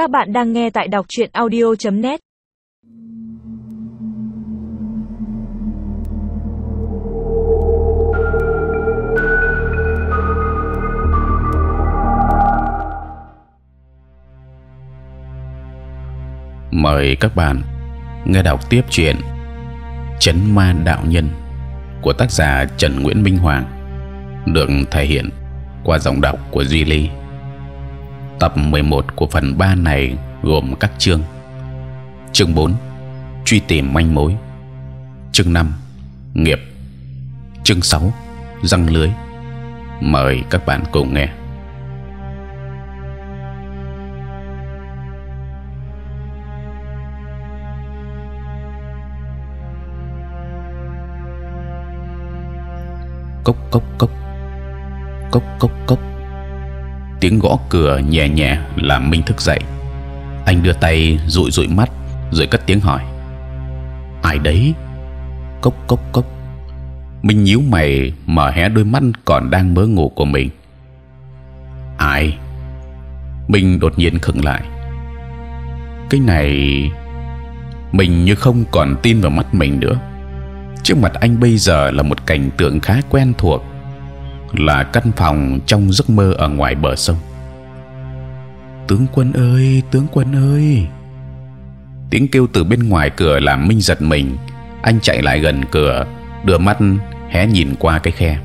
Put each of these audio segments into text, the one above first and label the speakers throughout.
Speaker 1: Các bạn đang nghe tại đọc truyện audio.net.
Speaker 2: Mời các bạn nghe đọc tiếp chuyện Chấn Ma Đạo Nhân của tác giả Trần Nguyễn Minh Hoàng, được thể hiện qua giọng đọc của Duy Ly. Tập 11 của phần 3 này gồm các chương: chương 4 truy tìm manh mối, chương 5 nghiệp, chương 6 răng lưới. Mời các bạn cùng nghe. cốc cốc cốc. Cốc cốc cốc tiếng gõ cửa nhẹ nhẹ làm minh thức dậy. Anh đưa tay dụi dụi mắt, rồi cất tiếng hỏi. Ai đấy? Cốc cốc cốc. Minh nhíu mày, mở hé đôi mắt còn đang mơ ngủ của mình. Ai? Minh đột nhiên khựng lại. Cái này mình như không còn tin vào mắt mình nữa. Trước mặt anh bây giờ là một cảnh tượng khá quen thuộc là căn phòng trong giấc mơ ở ngoài bờ sông. Tướng quân ơi, tướng quân ơi! Tiếng kêu từ bên ngoài cửa làm minh giật mình. Anh chạy lại gần cửa, đưa mắt hé nhìn qua cái khe.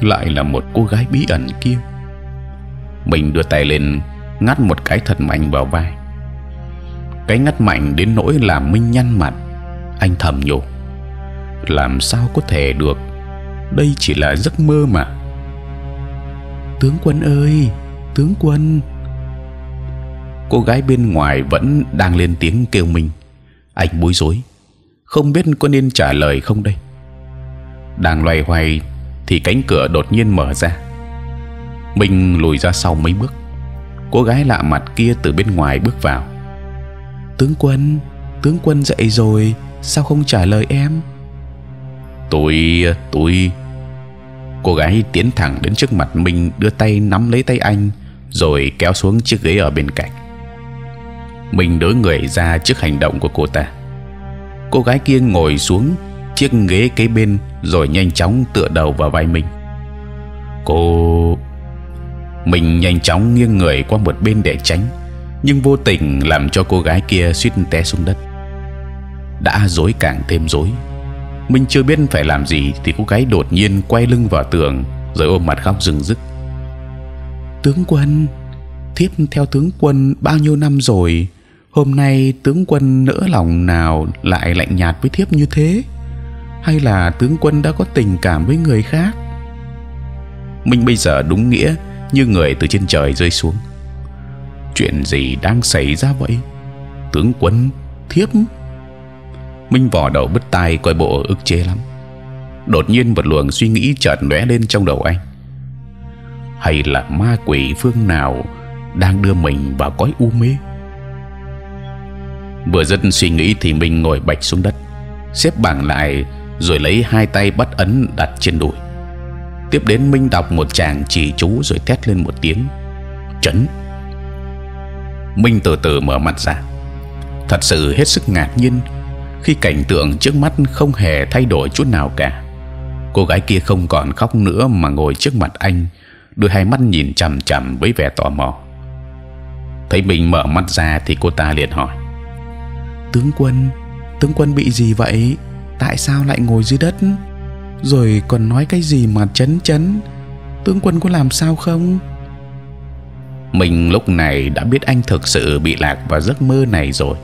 Speaker 2: Lại là một cô gái bí ẩn kia. Mình đưa tay lên, ngắt một cái thật mạnh vào vai. Cái ngắt mạnh đến nỗi làm minh nhăn mặt. Anh thầm nhủ, làm sao có thể được? Đây chỉ là giấc mơ mà. Tướng quân ơi, tướng quân. Cô gái bên ngoài vẫn đang lên tiếng kêu mình. Anh bối rối. Không biết có nên trả lời không đây? Đang loay hoay thì cánh cửa đột nhiên mở ra. Mình lùi ra sau mấy bước. Cô gái lạ mặt kia từ bên ngoài bước vào. Tướng quân tướng quân dậy rồi, sao không trả lời em? Tôi tôi. Cô gái tiến thẳng đến trước mặt mình đưa tay nắm lấy tay anh, rồi kéo xuống chiếc ghế ở bên cạnh. Mình đỡ người ra trước hành động của cô ta. Cô gái kia ngồi xuống chiếc ghế kế bên, rồi nhanh chóng tựa đầu vào vai mình cô mình nhanh chóng nghiêng người qua một bên để tránh, nhưng vô tình làm cho cô gái kia suýt té xuống đất. Đã rối càng thêm rối. Minh chưa biết phải làm gì thì cô gái đột nhiên quay lưng vào tường rồi ôm mặt khóc rừng rức. Tướng quân, thiếp theo tướng quân bao nhiêu năm rồi, hôm nay tướng quân nỡ lòng nào lại lạnh nhạt với thiếp như thế? Hay là tướng quân đã có tình cảm với người khác? Minh bây giờ đúng nghĩa như người từ trên trời rơi xuống. Chuyện gì đang xảy ra vậy? Tướng quân, thiếp Minh vò đầu bứt tai coi bộ ức chế lắm. Đột nhiên một luồng suy nghĩ chợt lóe lên trong đầu anh. Hay là ma quỷ phương nào đang đưa mình vào cõi u mê? Vừa dứt suy nghĩ thì mình ngồi bạch xuống đất, xếp bằng lại rồi lấy hai tay bắt ấn đặt trên đùi. Tiếp đến Minh đọc một tràng chỉ chú rồi thét lên một tiếng chấn. Minh từ từ mở mặt ra, thật sự hết sức ngạc nhiên khi cảnh tượng trước mắt không hề thay đổi chút nào cả. Cô gái kia không còn khóc nữa mà ngồi trước mặt anh, đôi hai mắt nhìn c h ầ m c h ầ m với vẻ tò mò. Thấy mình mở mắt ra thì cô ta liền hỏi: Tướng quân, tướng quân bị gì vậy? Tại sao lại ngồi dưới đất? Rồi còn nói cái gì mà chấn chấn? Tướng quân có làm sao không? Mình lúc này đã biết anh thực sự bị lạc vào giấc mơ này rồi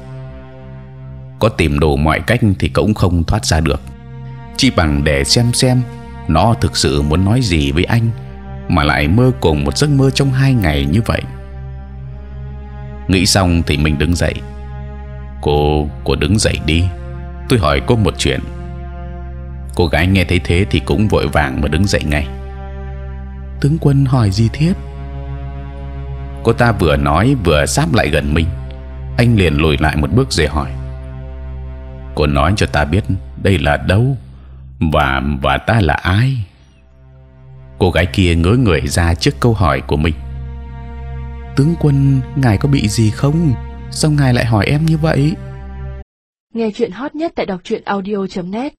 Speaker 2: có tìm đủ mọi cách thì cũng không thoát ra được. Chỉ bằng để xem xem nó thực sự muốn nói gì với anh, mà lại mơ cùng một giấc mơ trong hai ngày như vậy. Nghĩ xong thì mình đứng dậy. Cô cô đứng dậy đi. Tôi hỏi cô một chuyện. Cô gái nghe thấy thế thì cũng vội vàng mà đứng dậy ngay. Tướng quân hỏi gì thiết. cô ta vừa nói vừa sáp lại gần mình. Anh liền lùi lại một bước rồi hỏi cô nói cho ta biết đây là đâu và và ta là ai? Cô gái kia ngớ người ra trước câu hỏi của mình. Tướng quân, ngài có bị gì không? Sao ngài lại hỏi em như vậy?
Speaker 3: Nghe chuyện hot nhất tại đọc truyện audio.net